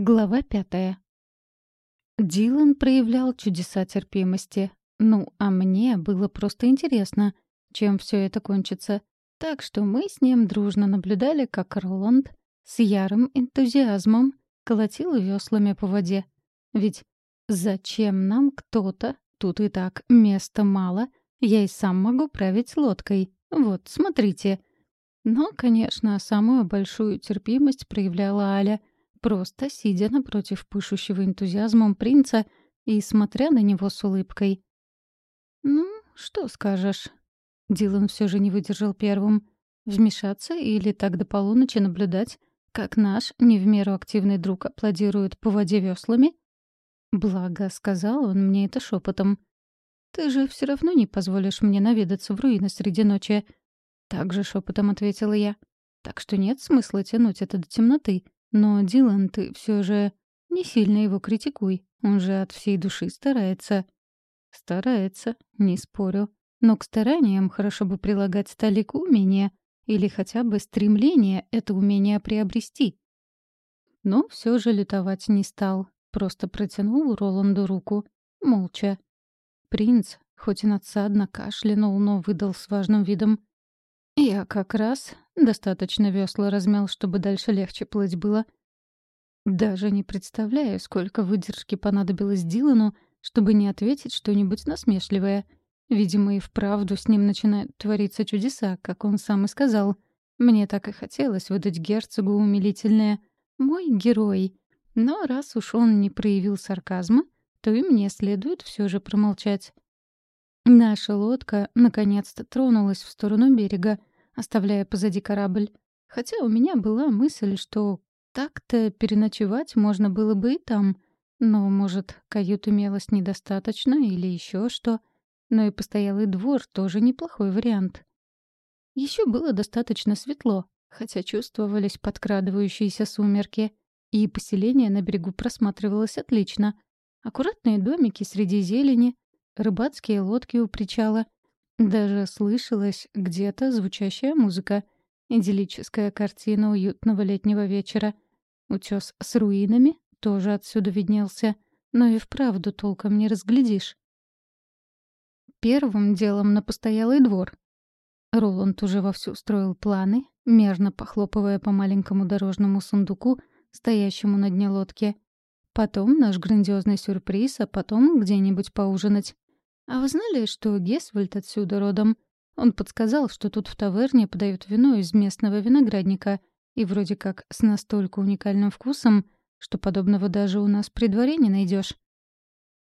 Глава пятая. Дилан проявлял чудеса терпимости. Ну, а мне было просто интересно, чем все это кончится. Так что мы с ним дружно наблюдали, как Роланд с ярым энтузиазмом колотил веслами по воде. Ведь зачем нам кто-то? Тут и так места мало. Я и сам могу править лодкой. Вот, смотрите. Но, конечно, самую большую терпимость проявляла Аля, просто сидя напротив пышущего энтузиазмом принца и смотря на него с улыбкой. «Ну, что скажешь?» Дилан все же не выдержал первым. Вмешаться или так до полуночи наблюдать, как наш не в меру активный друг аплодирует по воде веслами? Благо, сказал он мне это шепотом. «Ты же все равно не позволишь мне наведаться в руины среди ночи». Также шепотом ответила я. «Так что нет смысла тянуть это до темноты. Но, Дилан, ты все же не сильно его критикуй. Он же от всей души старается». «Старается, не спорю. Но к стараниям хорошо бы прилагать столику умения или хотя бы стремление это умение приобрести». Но все же лютовать не стал, просто протянул Роланду руку, молча. Принц, хоть и надсадно кашлянул, но выдал с важным видом. «Я как раз достаточно весла размял, чтобы дальше легче плыть было». Даже не представляю, сколько выдержки понадобилось Дилану, чтобы не ответить что-нибудь насмешливое. Видимо, и вправду с ним начинают твориться чудеса, как он сам и сказал. Мне так и хотелось выдать герцогу умилительное «мой герой». Но раз уж он не проявил сарказма, то и мне следует все же промолчать. Наша лодка наконец-то тронулась в сторону берега, оставляя позади корабль. Хотя у меня была мысль, что так-то переночевать можно было бы и там. Но, может, кают имелось недостаточно или еще что. Но и постоялый двор тоже неплохой вариант. Еще было достаточно светло, хотя чувствовались подкрадывающиеся сумерки, и поселение на берегу просматривалось отлично — Аккуратные домики среди зелени, рыбацкие лодки у причала. Даже слышалась где-то звучащая музыка. Идиллическая картина уютного летнего вечера. Утес с руинами тоже отсюда виднелся, но и вправду толком не разглядишь. Первым делом на постоялый двор. Роланд уже вовсю строил планы, мерно похлопывая по маленькому дорожному сундуку, стоящему на дне лодки — Потом наш грандиозный сюрприз, а потом где-нибудь поужинать. А вы знали, что Гесвальд отсюда родом? Он подсказал, что тут в таверне подают вино из местного виноградника, и вроде как с настолько уникальным вкусом, что подобного даже у нас при дворе не найдешь.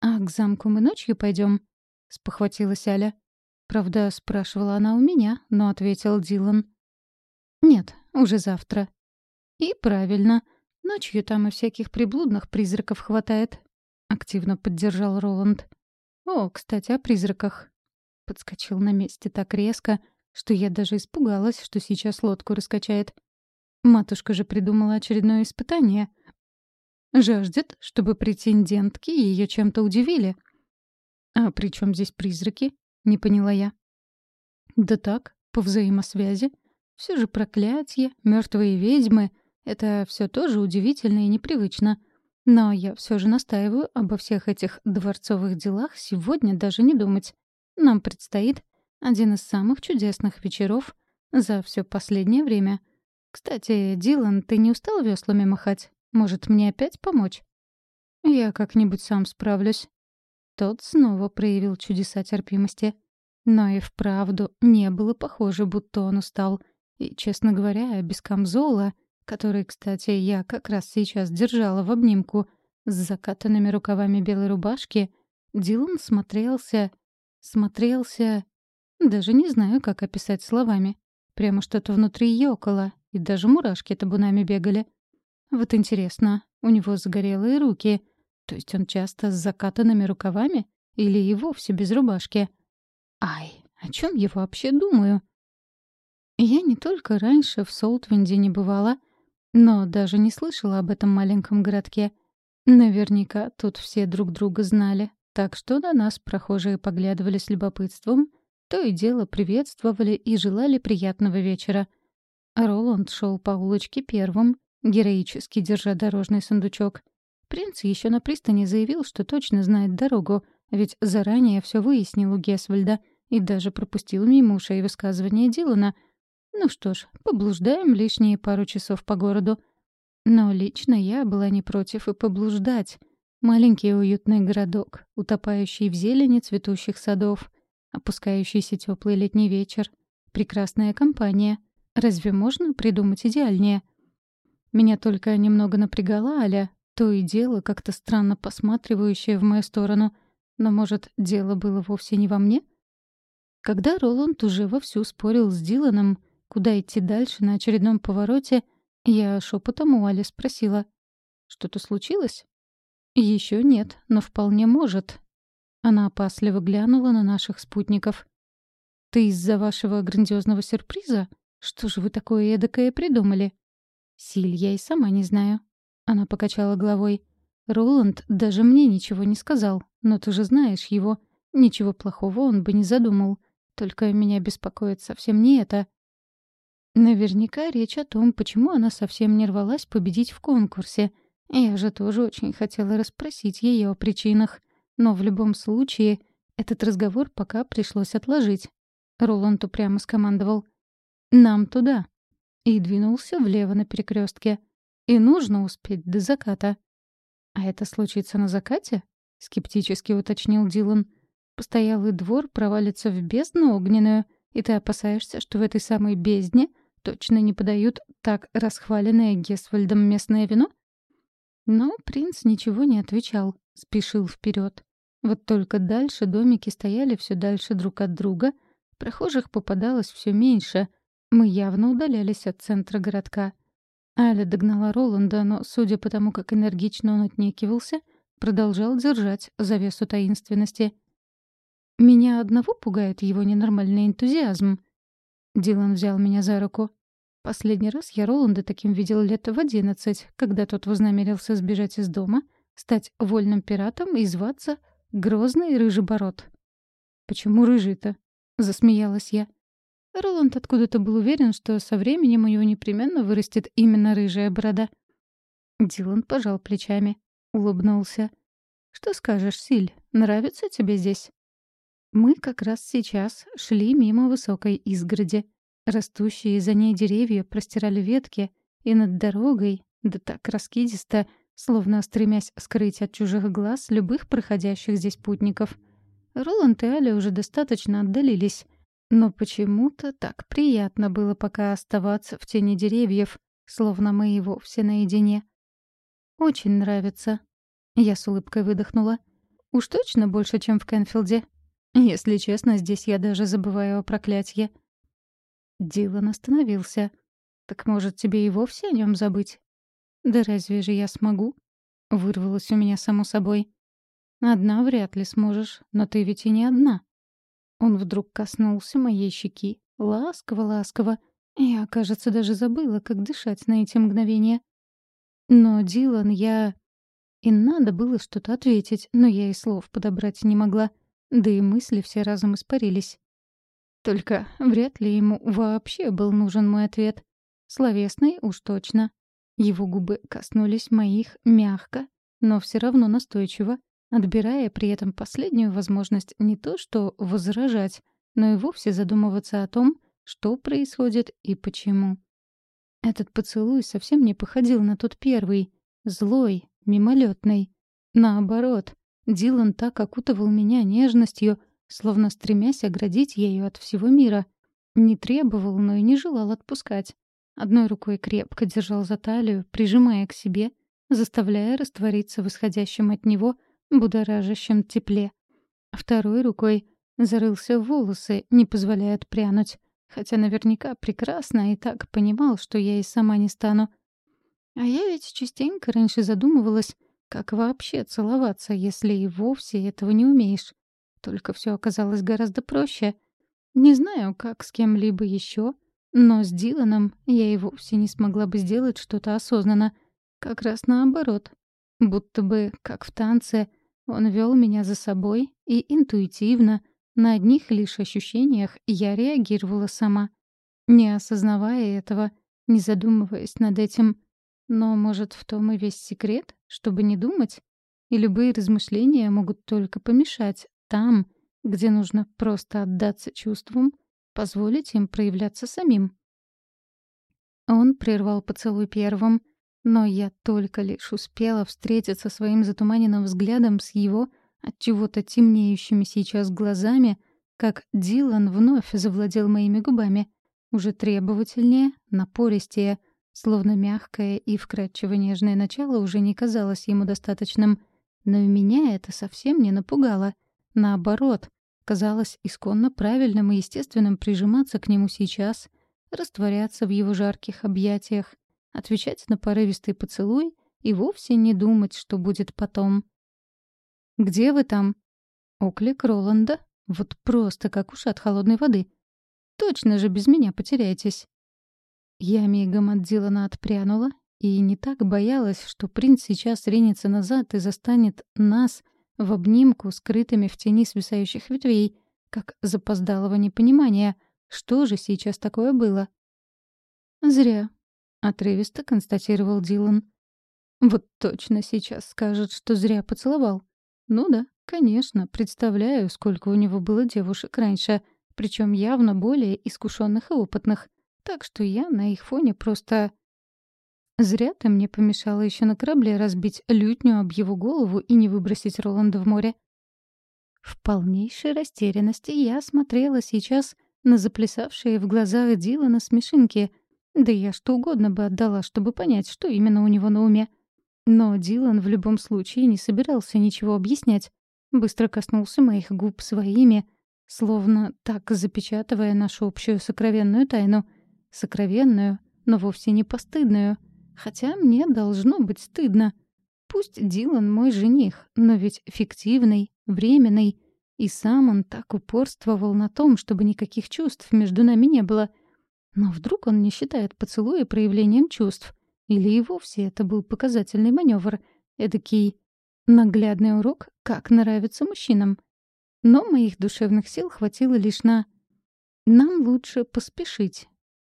«А к замку мы ночью пойдем? спохватилась Аля. Правда, спрашивала она у меня, но ответил Дилан. «Нет, уже завтра». «И правильно. Ночью там и всяких приблудных призраков хватает», — активно поддержал Роланд. «О, кстати, о призраках». Подскочил на месте так резко, что я даже испугалась, что сейчас лодку раскачает. Матушка же придумала очередное испытание. Жаждет, чтобы претендентки ее чем-то удивили. «А при чем здесь призраки?» — не поняла я. «Да так, по взаимосвязи. Все же проклятие, мертвые ведьмы — это все тоже удивительно и непривычно. Но я все же настаиваю обо всех этих дворцовых делах сегодня даже не думать. Нам предстоит один из самых чудесных вечеров за все последнее время. Кстати, Дилан, ты не устал веслами махать? Может, мне опять помочь? Я как-нибудь сам справлюсь. Тот снова проявил чудеса терпимости. Но и вправду не было похоже, будто он устал. И, честно говоря, без камзола который, кстати, я как раз сейчас держала в обнимку с закатанными рукавами белой рубашки, Дилан смотрелся... смотрелся... Даже не знаю, как описать словами. Прямо что-то внутри ёкало, и даже мурашки табунами бегали. Вот интересно, у него загорелые руки, то есть он часто с закатанными рукавами или и вовсе без рубашки? Ай, о чем я вообще думаю? Я не только раньше в Солтвинде не бывала, но даже не слышала об этом маленьком городке. Наверняка тут все друг друга знали, так что на нас прохожие поглядывали с любопытством, то и дело приветствовали и желали приятного вечера. Роланд шел по улочке первым, героически держа дорожный сундучок. Принц еще на пристани заявил, что точно знает дорогу, ведь заранее все выяснил у Гесвальда и даже пропустил мимо ушей высказывания Дилана. Ну что ж, поблуждаем лишние пару часов по городу. Но лично я была не против и поблуждать. Маленький уютный городок, утопающий в зелени цветущих садов, опускающийся теплый летний вечер, прекрасная компания. Разве можно придумать идеальнее? Меня только немного напрягала Аля, то и дело как-то странно посматривающая в мою сторону. Но, может, дело было вовсе не во мне? Когда Роланд уже вовсю спорил с Диланом, куда идти дальше на очередном повороте, я шепотом у Али спросила. «Что-то случилось?» Еще нет, но вполне может. Она опасливо глянула на наших спутников. «Ты из-за вашего грандиозного сюрприза? Что же вы такое эдакое придумали?» «Силь, я и сама не знаю». Она покачала головой. «Роланд даже мне ничего не сказал, но ты же знаешь его. Ничего плохого он бы не задумал. Только меня беспокоит совсем не это». Наверняка речь о том, почему она совсем не рвалась победить в конкурсе — я же тоже очень хотела расспросить ее о причинах, но в любом случае этот разговор пока пришлось отложить. Роланд упрямо скомандовал «Нам туда» и двинулся влево на перекрестке. И нужно успеть до заката. «А это случится на закате?» — скептически уточнил Дилан. «Постоялый двор провалится в бездну огненную, и ты опасаешься, что в этой самой бездне точно не подают так расхваленное Гесвальдом местное вино?» Но принц ничего не отвечал, спешил вперед. Вот только дальше домики стояли все дальше друг от друга, прохожих попадалось все меньше. Мы явно удалялись от центра городка. Аля догнала Роланда, но, судя по тому, как энергично он отнекивался, продолжал держать завесу таинственности. «Меня одного пугает его ненормальный энтузиазм». Дилан взял меня за руку. Последний раз я Роланда таким видел лет в одиннадцать, когда тот вознамерился сбежать из дома, стать вольным пиратом и зваться Грозный Рыжебород. «Почему рыжий-то?» — засмеялась я. Роланд откуда-то был уверен, что со временем у него непременно вырастет именно рыжая борода. Дилан пожал плечами, улыбнулся. «Что скажешь, Силь, нравится тебе здесь?» Мы как раз сейчас шли мимо высокой изгороди. Растущие за ней деревья простирали ветки, и над дорогой, да так раскидисто, словно стремясь скрыть от чужих глаз любых проходящих здесь путников. Роланд и Аля уже достаточно отдалились, но почему-то так приятно было пока оставаться в тени деревьев, словно мы и вовсе наедине. «Очень нравится». Я с улыбкой выдохнула. «Уж точно больше, чем в Кенфилде. Если честно, здесь я даже забываю о проклятье». Дилан остановился. «Так, может, тебе и вовсе о нем забыть?» «Да разве же я смогу?» — вырвалось у меня само собой. «Одна вряд ли сможешь, но ты ведь и не одна». Он вдруг коснулся моей щеки, ласково-ласково. Я, кажется, даже забыла, как дышать на эти мгновения. «Но, Дилан, я...» И надо было что-то ответить, но я и слов подобрать не могла. Да и мысли все разом испарились. Только вряд ли ему вообще был нужен мой ответ. Словесный уж точно. Его губы коснулись моих мягко, но все равно настойчиво, отбирая при этом последнюю возможность не то что возражать, но и вовсе задумываться о том, что происходит и почему. Этот поцелуй совсем не походил на тот первый, злой, мимолетный. Наоборот, Дилан так окутывал меня нежностью, словно стремясь оградить ею от всего мира. Не требовал, но и не желал отпускать. Одной рукой крепко держал за талию, прижимая к себе, заставляя раствориться в исходящем от него будоражащем тепле. Второй рукой зарылся в волосы, не позволяя отпрянуть, хотя наверняка прекрасно и так понимал, что я и сама не стану. А я ведь частенько раньше задумывалась, как вообще целоваться, если и вовсе этого не умеешь. Только все оказалось гораздо проще. Не знаю, как с кем-либо еще, но с Диланом я и вовсе не смогла бы сделать что-то осознанно. Как раз наоборот. Будто бы, как в танце, он вел меня за собой, и интуитивно, на одних лишь ощущениях, я реагировала сама. Не осознавая этого, не задумываясь над этим. Но, может, в том и весь секрет, чтобы не думать? И любые размышления могут только помешать там, где нужно просто отдаться чувствам, позволить им проявляться самим. Он прервал поцелуй первым, но я только лишь успела встретиться своим затуманенным взглядом с его от чего-то темнеющими сейчас глазами, как Дилан вновь завладел моими губами, уже требовательнее, напористее, словно мягкое и вкрадчиво нежное начало уже не казалось ему достаточным. Но меня это совсем не напугало. Наоборот, казалось исконно правильным и естественным прижиматься к нему сейчас, растворяться в его жарких объятиях, отвечать на порывистый поцелуй и вовсе не думать, что будет потом. «Где вы там?» Оклик Роланда. Вот просто как уж от холодной воды. «Точно же без меня потеряетесь». Я мигом от Дилана отпрянула и не так боялась, что принц сейчас ринется назад и застанет нас в обнимку, скрытыми в тени свисающих ветвей, как запоздалого непонимания, что же сейчас такое было. «Зря», — отрывисто констатировал Дилан. «Вот точно сейчас скажет, что зря поцеловал. Ну да, конечно, представляю, сколько у него было девушек раньше, причем явно более искушенных и опытных. Так что я на их фоне просто... Зря ты мне помешала еще на корабле разбить лютню об его голову и не выбросить Роланда в море. В полнейшей растерянности я смотрела сейчас на заплясавшие в глазах Дилана смешинки. Да я что угодно бы отдала, чтобы понять, что именно у него на уме. Но Дилан в любом случае не собирался ничего объяснять. Быстро коснулся моих губ своими, словно так запечатывая нашу общую сокровенную тайну — Сокровенную, но вовсе не постыдную. Хотя мне должно быть стыдно. Пусть Дилан мой жених, но ведь фиктивный, временный. И сам он так упорствовал на том, чтобы никаких чувств между нами не было. Но вдруг он не считает поцелуя проявлением чувств? Или и вовсе это был показательный маневр, эдакий наглядный урок, как нравится мужчинам. Но моих душевных сил хватило лишь на... Нам лучше поспешить,